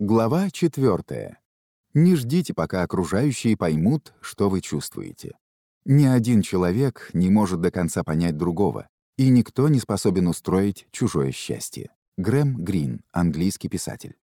Глава 4. Не ждите, пока окружающие поймут, что вы чувствуете. Ни один человек не может до конца понять другого, и никто не способен устроить чужое счастье. Грэм Грин, английский писатель.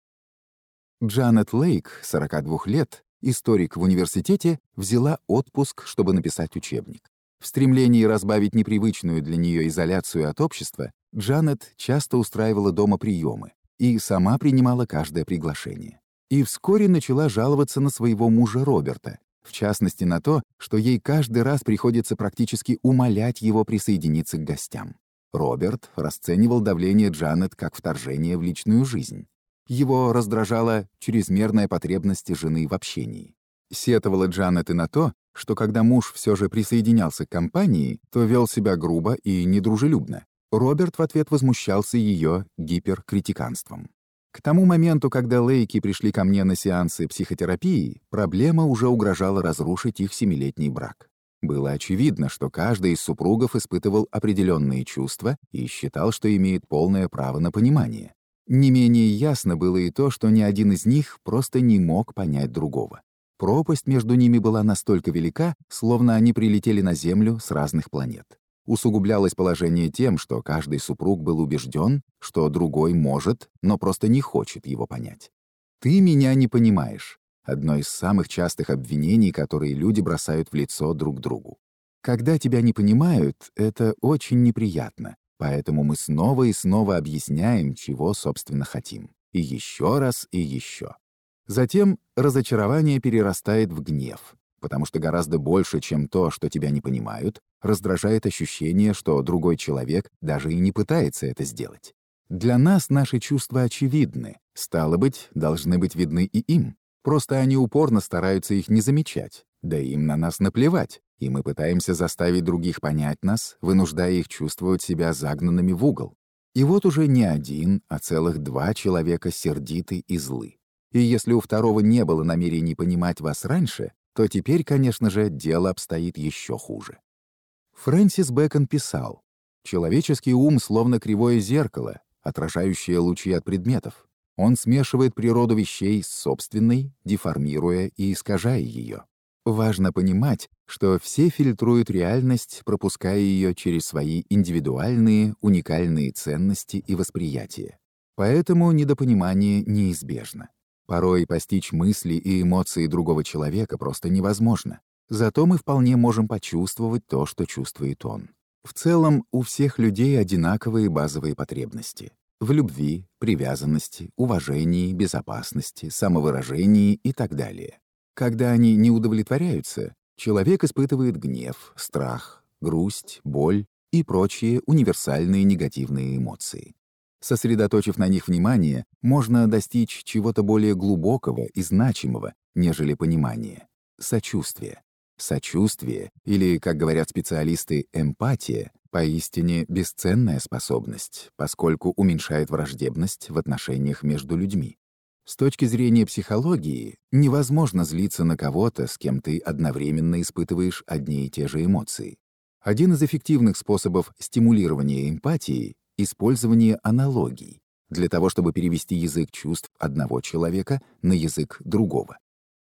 Джанет Лейк, 42 лет, историк в университете, взяла отпуск, чтобы написать учебник. В стремлении разбавить непривычную для нее изоляцию от общества, Джанет часто устраивала дома приемы, и сама принимала каждое приглашение. И вскоре начала жаловаться на своего мужа Роберта, в частности на то, что ей каждый раз приходится практически умолять его присоединиться к гостям. Роберт расценивал давление Джанет как вторжение в личную жизнь. Его раздражала чрезмерная потребность жены в общении. Сетовала Джанет и на то, что когда муж все же присоединялся к компании, то вел себя грубо и недружелюбно, Роберт в ответ возмущался ее гиперкритиканством. К тому моменту, когда Лейки пришли ко мне на сеансы психотерапии, проблема уже угрожала разрушить их семилетний брак. Было очевидно, что каждый из супругов испытывал определенные чувства и считал, что имеет полное право на понимание. Не менее ясно было и то, что ни один из них просто не мог понять другого. Пропасть между ними была настолько велика, словно они прилетели на Землю с разных планет. Усугублялось положение тем, что каждый супруг был убежден, что другой может, но просто не хочет его понять. «Ты меня не понимаешь» — одно из самых частых обвинений, которые люди бросают в лицо друг другу. Когда тебя не понимают, это очень неприятно, поэтому мы снова и снова объясняем, чего, собственно, хотим. И еще раз, и еще. Затем разочарование перерастает в гнев, потому что гораздо больше, чем то, что тебя не понимают, раздражает ощущение, что другой человек даже и не пытается это сделать. Для нас наши чувства очевидны, стало быть, должны быть видны и им. Просто они упорно стараются их не замечать, да им на нас наплевать, и мы пытаемся заставить других понять нас, вынуждая их чувствовать себя загнанными в угол. И вот уже не один, а целых два человека сердиты и злы. И если у второго не было намерений понимать вас раньше, то теперь, конечно же, дело обстоит еще хуже. Фрэнсис Бэкон писал, «Человеческий ум словно кривое зеркало, отражающее лучи от предметов. Он смешивает природу вещей с собственной, деформируя и искажая ее. Важно понимать, что все фильтруют реальность, пропуская ее через свои индивидуальные, уникальные ценности и восприятия. Поэтому недопонимание неизбежно. Порой постичь мысли и эмоции другого человека просто невозможно. Зато мы вполне можем почувствовать то, что чувствует он. В целом, у всех людей одинаковые базовые потребности. В любви, привязанности, уважении, безопасности, самовыражении и так далее. Когда они не удовлетворяются, человек испытывает гнев, страх, грусть, боль и прочие универсальные негативные эмоции. Сосредоточив на них внимание, можно достичь чего-то более глубокого и значимого, нежели понимание — сочувствие. Сочувствие, или, как говорят специалисты, эмпатия, поистине бесценная способность, поскольку уменьшает враждебность в отношениях между людьми. С точки зрения психологии, невозможно злиться на кого-то, с кем ты одновременно испытываешь одни и те же эмоции. Один из эффективных способов стимулирования эмпатии использование аналогий для того, чтобы перевести язык чувств одного человека на язык другого.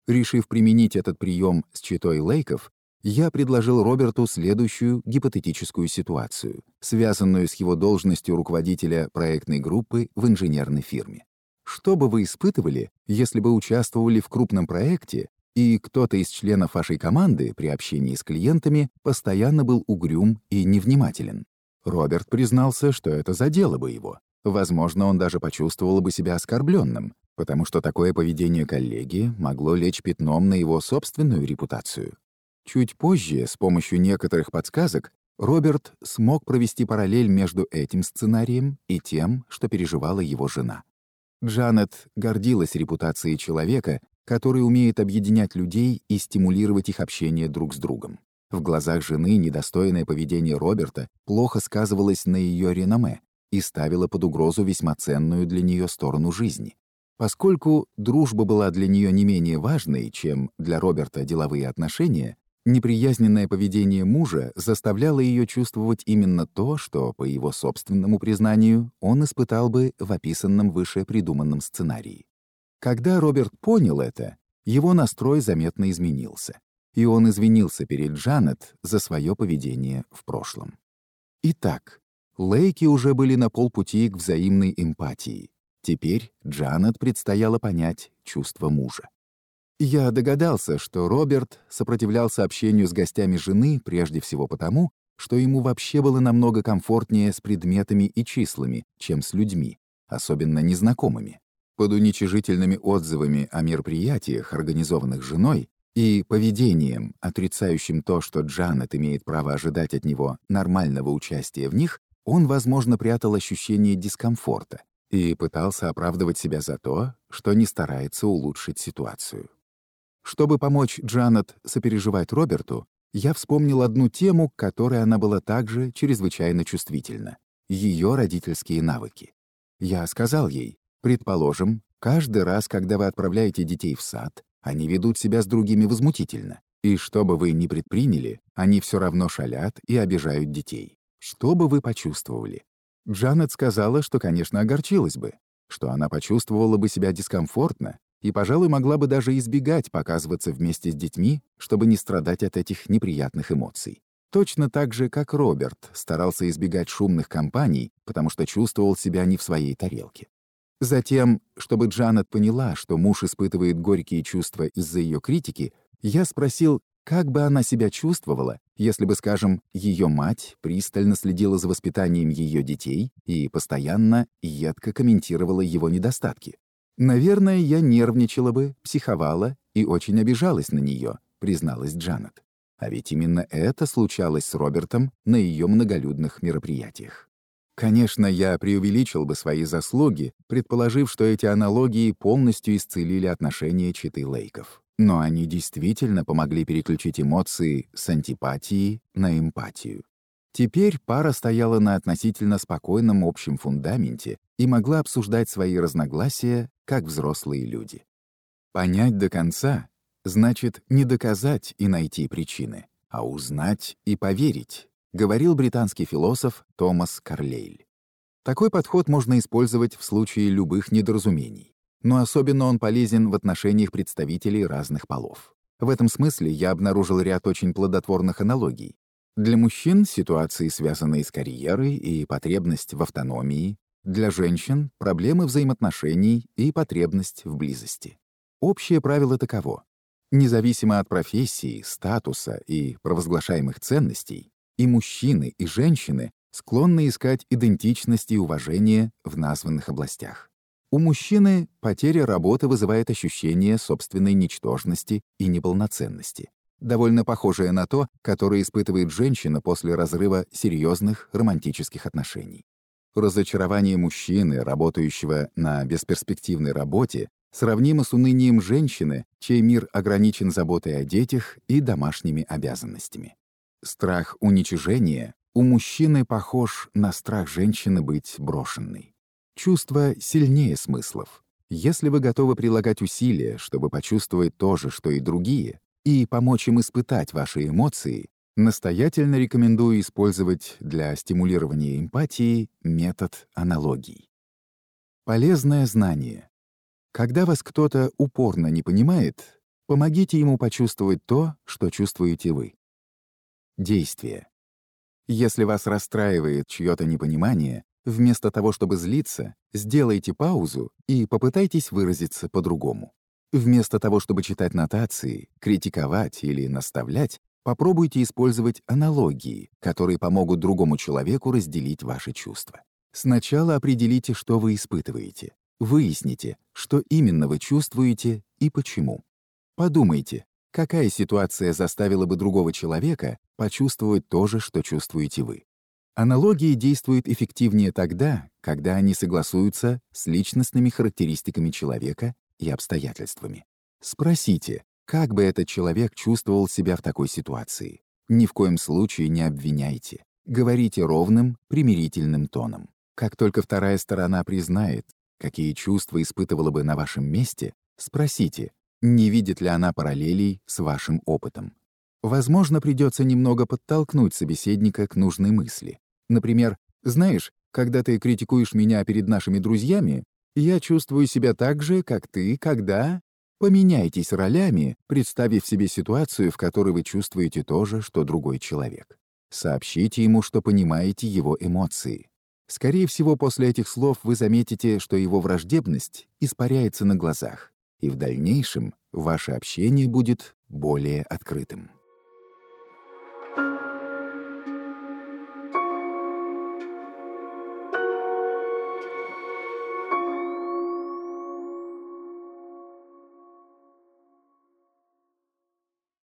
Решив применить этот прием с читой Лейков, я предложил Роберту следующую гипотетическую ситуацию, связанную с его должностью руководителя проектной группы в инженерной фирме. Что бы вы испытывали, если бы участвовали в крупном проекте, и кто-то из членов вашей команды при общении с клиентами постоянно был угрюм и невнимателен? Роберт признался, что это задело бы его. Возможно, он даже почувствовал бы себя оскорбленным, потому что такое поведение коллеги могло лечь пятном на его собственную репутацию. Чуть позже, с помощью некоторых подсказок, Роберт смог провести параллель между этим сценарием и тем, что переживала его жена. Джанет гордилась репутацией человека, который умеет объединять людей и стимулировать их общение друг с другом. В глазах жены недостойное поведение Роберта плохо сказывалось на ее реноме и ставило под угрозу весьма ценную для нее сторону жизни. Поскольку дружба была для нее не менее важной, чем для Роберта деловые отношения, неприязненное поведение мужа заставляло ее чувствовать именно то, что, по его собственному признанию, он испытал бы в описанном выше придуманном сценарии. Когда Роберт понял это, его настрой заметно изменился, и он извинился перед Джанет за свое поведение в прошлом. Итак, Лейки уже были на полпути к взаимной эмпатии. Теперь Джанет предстояло понять чувства мужа. Я догадался, что Роберт сопротивлялся общению с гостями жены прежде всего потому, что ему вообще было намного комфортнее с предметами и числами, чем с людьми, особенно незнакомыми. Под уничижительными отзывами о мероприятиях, организованных женой, и поведением, отрицающим то, что Джанет имеет право ожидать от него нормального участия в них, он, возможно, прятал ощущение дискомфорта и пытался оправдывать себя за то, что не старается улучшить ситуацию. Чтобы помочь Джанет сопереживать Роберту, я вспомнил одну тему, к которой она была также чрезвычайно чувствительна — ее родительские навыки. Я сказал ей, предположим, каждый раз, когда вы отправляете детей в сад, они ведут себя с другими возмутительно, и что бы вы ни предприняли, они все равно шалят и обижают детей. Что бы вы почувствовали? Джанет сказала, что, конечно, огорчилась бы, что она почувствовала бы себя дискомфортно и, пожалуй, могла бы даже избегать показываться вместе с детьми, чтобы не страдать от этих неприятных эмоций. Точно так же, как Роберт старался избегать шумных компаний, потому что чувствовал себя не в своей тарелке. Затем, чтобы Джанет поняла, что муж испытывает горькие чувства из-за ее критики, я спросил, как бы она себя чувствовала, если бы, скажем, ее мать пристально следила за воспитанием ее детей и постоянно едко комментировала его недостатки. «Наверное, я нервничала бы, психовала и очень обижалась на нее», призналась Джанет. А ведь именно это случалось с Робертом на ее многолюдных мероприятиях. Конечно, я преувеличил бы свои заслуги, предположив, что эти аналогии полностью исцелили отношения Читы Лейков. Но они действительно помогли переключить эмоции с антипатии на эмпатию. Теперь пара стояла на относительно спокойном общем фундаменте и могла обсуждать свои разногласия как взрослые люди. Понять до конца значит не доказать и найти причины, а узнать и поверить, говорил британский философ Томас Карлейль. Такой подход можно использовать в случае любых недоразумений, но особенно он полезен в отношениях представителей разных полов. В этом смысле я обнаружил ряд очень плодотворных аналогий. Для мужчин — ситуации, связанные с карьерой и потребность в автономии, для женщин — проблемы взаимоотношений и потребность в близости. Общее правило таково. Независимо от профессии, статуса и провозглашаемых ценностей, и мужчины, и женщины склонны искать идентичность и уважение в названных областях. У мужчины потеря работы вызывает ощущение собственной ничтожности и неполноценности, довольно похожее на то, которое испытывает женщина после разрыва серьезных романтических отношений. Разочарование мужчины, работающего на бесперспективной работе, сравнимо с унынием женщины, чей мир ограничен заботой о детях и домашними обязанностями. Страх уничижения у мужчины похож на страх женщины быть брошенной. Чувство сильнее смыслов. Если вы готовы прилагать усилия, чтобы почувствовать то же, что и другие, и помочь им испытать ваши эмоции, настоятельно рекомендую использовать для стимулирования эмпатии метод аналогий. Полезное знание. Когда вас кто-то упорно не понимает, помогите ему почувствовать то, что чувствуете вы. Действие. Если вас расстраивает чье-то непонимание, вместо того, чтобы злиться, сделайте паузу и попытайтесь выразиться по-другому. Вместо того, чтобы читать нотации, критиковать или наставлять, попробуйте использовать аналогии, которые помогут другому человеку разделить ваши чувства. Сначала определите, что вы испытываете. Выясните, что именно вы чувствуете и почему. Подумайте, Какая ситуация заставила бы другого человека почувствовать то же, что чувствуете вы? Аналогии действуют эффективнее тогда, когда они согласуются с личностными характеристиками человека и обстоятельствами. Спросите, как бы этот человек чувствовал себя в такой ситуации. Ни в коем случае не обвиняйте. Говорите ровным, примирительным тоном. Как только вторая сторона признает, какие чувства испытывала бы на вашем месте, спросите, не видит ли она параллелей с вашим опытом. Возможно, придется немного подтолкнуть собеседника к нужной мысли. Например, «Знаешь, когда ты критикуешь меня перед нашими друзьями, «Я чувствую себя так же, как ты, когда...» Поменяйтесь ролями, представив себе ситуацию, в которой вы чувствуете то же, что другой человек. Сообщите ему, что понимаете его эмоции. Скорее всего, после этих слов вы заметите, что его враждебность испаряется на глазах, и в дальнейшем ваше общение будет более открытым.